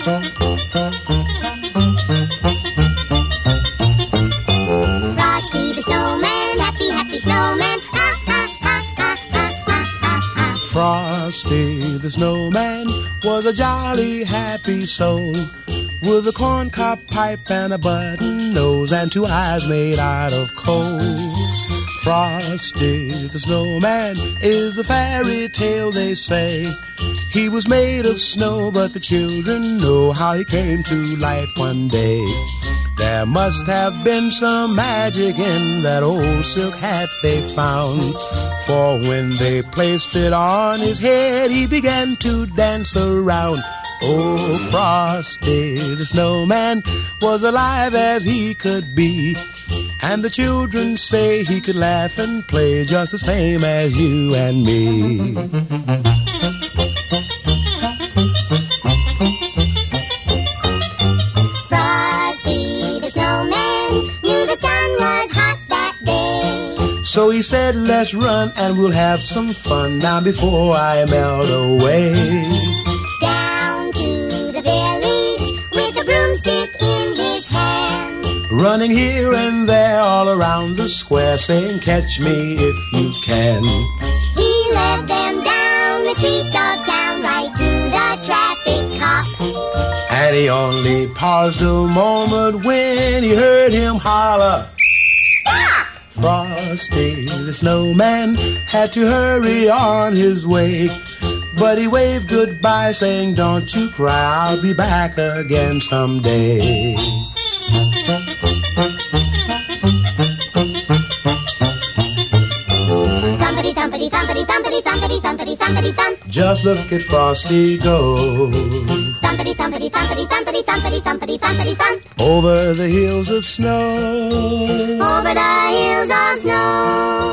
Frosty the snowman, happy, happy snowman. Ha, ha, ha. Frosty the snowman was a jolly happy soul with a corncob pipe and a button nose and two eyes made out of coal. Frosty the snowman is a fairy tale they say. He was made of snow, but the children know how he came to life one day. There must have been some magic in that old silk hat they found. For when they placed it on his head, he began to dance around. Oh, Frosty the snowman was alive as he could be. And the children say he could laugh and play just the same as you and me. Frosty the snowman knew the sun was hot that day. So he said, let's run and we'll have some fun now before I melt away. Running here and there all around the square saying, catch me if you can. He led them down the streets of town right to the traffic cop. And he only paused a moment when he heard him holler. Stop! Frosty the snowman had to hurry on his way. But he waved goodbye saying, don't you cry, I'll be back again someday. Thumpity thumpity thumpity thumpity thumpity thumpity thumpity thump. Just look at Frosty go. Thumpity thumpity thumpity thumpity thumpity thumpity thumpity thump. Over the hills of snow. Over the hills of snow. Over the hills